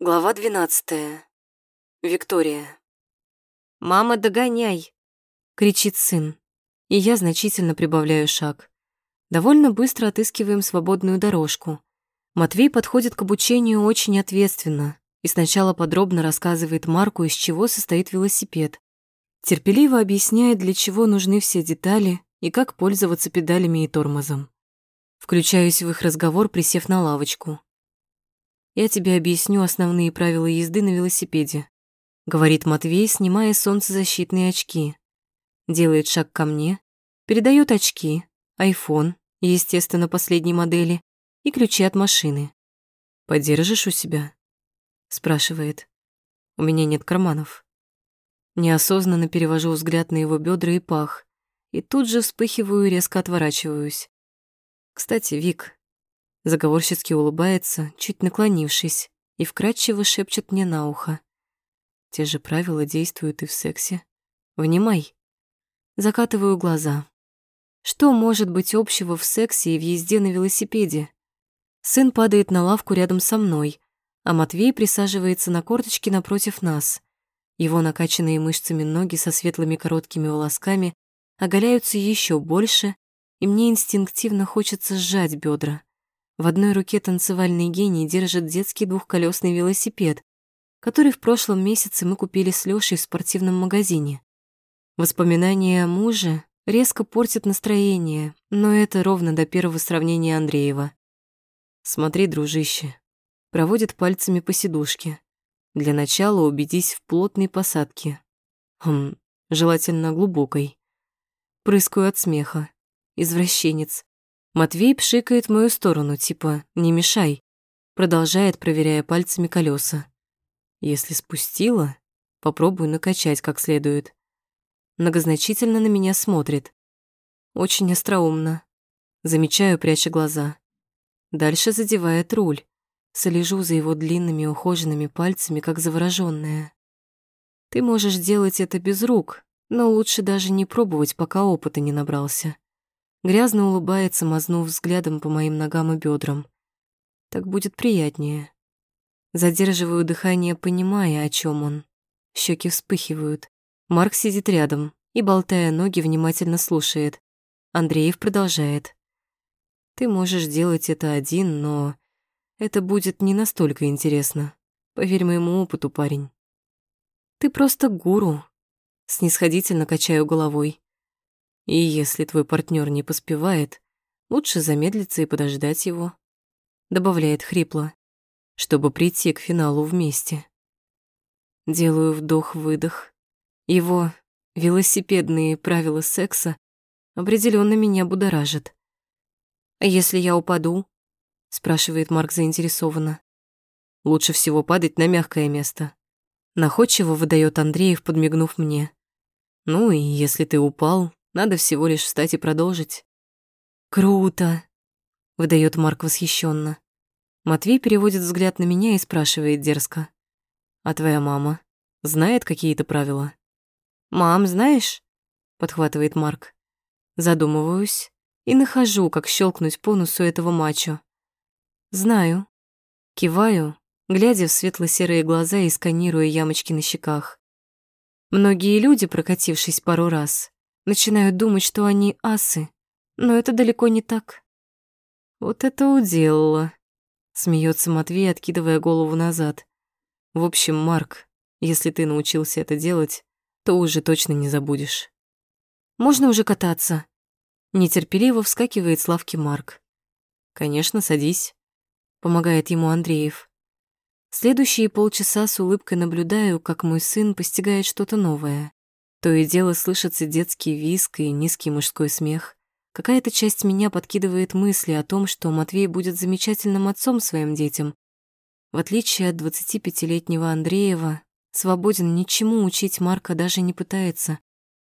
Глава 12. Виктория. «Мама, догоняй!» — кричит сын. И я значительно прибавляю шаг. Довольно быстро отыскиваем свободную дорожку. Матвей подходит к обучению очень ответственно и сначала подробно рассказывает Марку, из чего состоит велосипед. Терпеливо объясняет, для чего нужны все детали и как пользоваться педалями и тормозом. Включаюсь в их разговор, присев на лавочку. Я тебе объясню основные правила езды на велосипеде, говорит Матвей, снимая солнцезащитные очки. Делает шаг ко мне, передает очки, айфон, естественно, последней модели, и ключи от машины. «Подержишь у себя?» — спрашивает. «У меня нет карманов». Неосознанно перевожу взгляд на его бедра и пах, и тут же вспыхиваю и резко отворачиваюсь. «Кстати, Вик, Заговорщицки улыбается, чуть наклонившись, и вкрадчиво шепчет мне на ухо. Те же правила действуют и в сексе. Внимай. Закатываю глаза. Что может быть общего в сексе и в езде на велосипеде? Сын падает на лавку рядом со мной, а Матвей присаживается на корточки напротив нас. Его накачанные мышцами ноги со светлыми короткими волосками оголяются еще больше, и мне инстинктивно хочется сжать бедра. В одной руке танцевальный гений держит детский двухколесный велосипед, который в прошлом месяце мы купили с Лёшей в спортивном магазине. Воспоминания о муже резко портят настроение, но это ровно до первого сравнения Андреева. Смотри, дружище, проводит пальцами по сидушке. Для начала убедись в плотной посадке. Хм, желательно глубокой. Прыскаю от смеха. Извращенец. Матвей пшикает в мою сторону, типа «не мешай», продолжает, проверяя пальцами колеса. Если спустила, попробую накачать как следует. Многозначительно на меня смотрит. Очень остроумно. Замечаю, пряча глаза. Дальше задевает руль. Слежу за его длинными ухоженными пальцами, как заворожённая. Ты можешь делать это без рук, но лучше даже не пробовать, пока опыта не набрался. Грязно улыбается, мазнув взглядом по моим ногам и бедрам. Так будет приятнее. Задерживаю дыхание, понимая, о чем он. Щеки вспыхивают. Марк сидит рядом и, болтая ноги, внимательно слушает. Андреев продолжает. Ты можешь делать это один, но это будет не настолько интересно. Поверь моему опыту, парень. Ты просто гуру. Снисходительно качаю головой. И если твой партнер не поспевает, лучше замедлиться и подождать его. Добавляет хрипло, чтобы прийти к финалу вместе. Делаю вдох-выдох. Его велосипедные правила секса определенно меня будоражат. «А если я упаду?» — спрашивает Марк заинтересованно. «Лучше всего падать на мягкое место». Находчиво выдает Андреев, подмигнув мне. «Ну и если ты упал, надо всего лишь встать и продолжить. Круто, выдает Марк восхищенно. Матвей переводит взгляд на меня и спрашивает дерзко: "А твоя мама знает какие-то правила?" "Мам, знаешь?" подхватывает Марк. Задумываюсь и нахожу, как щелкнуть по носу этого мачо. Знаю. Киваю, глядя в светло-серые глаза и сканируя ямочки на щеках. Многие люди, прокатившись пару раз, начинают думать, что они асы, но это далеко не так. Вот это уделала, смеется Матвей, откидывая голову назад. В общем, Марк, если ты научился это делать, то уже точно не забудешь. Можно уже кататься? Нетерпеливо вскакивает с лавки Марк. Конечно, садись, помогает ему Андреев. Следующие полчаса с улыбкой наблюдаю, как мой сын постигает что-то новое. То и дело слышится детский виск и низкий мужской смех. Какая-то часть меня подкидывает мысли о том, что Матвей будет замечательным отцом своим детям. В отличие от 25-летнего Андреева, свободен ничему учить Марка даже не пытается.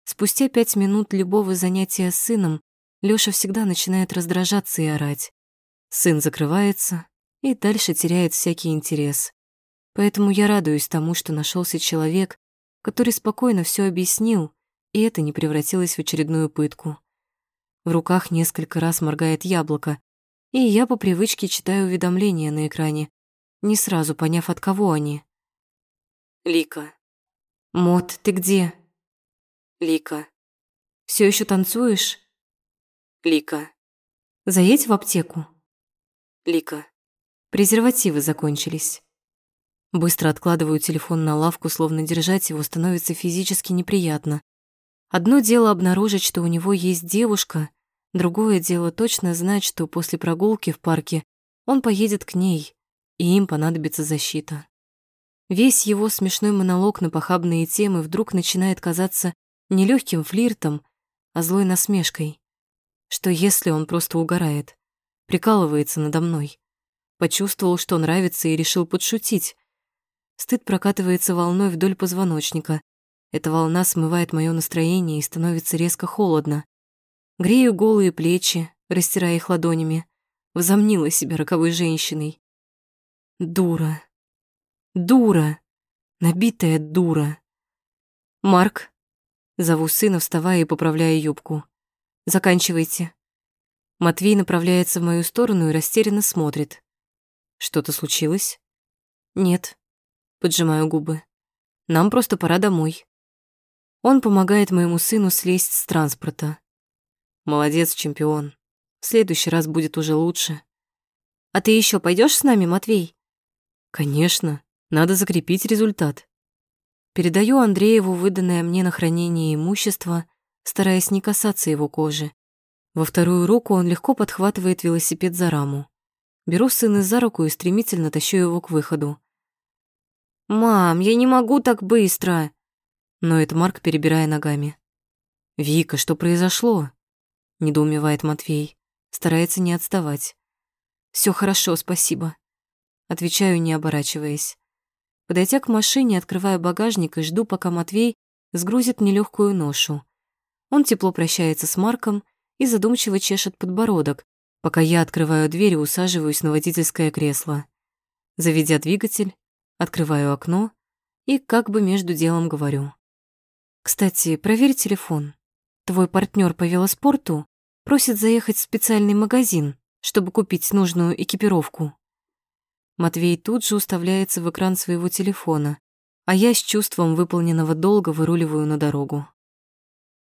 Спустя пять минут любого занятия с сыном Лёша всегда начинает раздражаться и орать. Сын закрывается и дальше теряет всякий интерес. Поэтому я радуюсь тому, что нашелся человек, который спокойно все объяснил, и это не превратилось в очередную пытку. В руках несколько раз моргает яблоко, и я по привычке читаю уведомления на экране. не сразу поняв, от кого они. Лика. Мот, ты где? Лика. Все еще танцуешь? Лика. Заедь в аптеку. Лика. Презервативы закончились. Быстро откладываю телефон на лавку, словно держать его становится физически неприятно. Одно дело обнаружить, что у него есть девушка, другое дело точно знать, что после прогулки в парке он поедет к ней, и им понадобится защита. Весь его смешной монолог на похабные темы вдруг начинает казаться не легким флиртом, а злой насмешкой. Что если он просто угорает, прикалывается надо мной? Почувствовал, что нравится и решил подшутить. Стыд прокатывается волной вдоль позвоночника. Эта волна смывает мое настроение и становится резко холодно. Грею голые плечи, растирая их ладонями. Возомнила себя роковой женщиной. Дура. Дура. Набитая дура. Марк. Зову сына, вставая и поправляя юбку. Заканчивайте. Матвей направляется в мою сторону и растерянно смотрит. Что-то случилось? Нет. Поджимаю губы. Нам просто пора домой. Он помогает моему сыну слезть с транспорта. Молодец, чемпион. В следующий раз будет уже лучше. А ты еще пойдешь с нами, Матвей? Конечно, надо закрепить результат. Передаю Андрееву выданное мне на хранение имущество, стараясь не касаться его кожи. Во вторую руку он легко подхватывает велосипед за раму. Беру сына за руку и стремительно тащу его к выходу. «Мам, я не могу так быстро!» Ноет Марк, перебирая ногами. «Вика, что произошло?» Недоумевает Матвей. Старается не отставать. Все хорошо, спасибо». Отвечаю, не оборачиваясь. Подойдя к машине, открываю багажник и жду, пока Матвей сгрузит нелегкую ношу. Он тепло прощается с Марком и задумчиво чешет подбородок, пока я открываю дверь и усаживаюсь на водительское кресло. Заведя двигатель, Открываю окно и как бы между делом говорю. «Кстати, проверь телефон. Твой партнер по велоспорту просит заехать в специальный магазин, чтобы купить нужную экипировку». Матвей тут же уставляется в экран своего телефона, а я с чувством выполненного долга выруливаю на дорогу.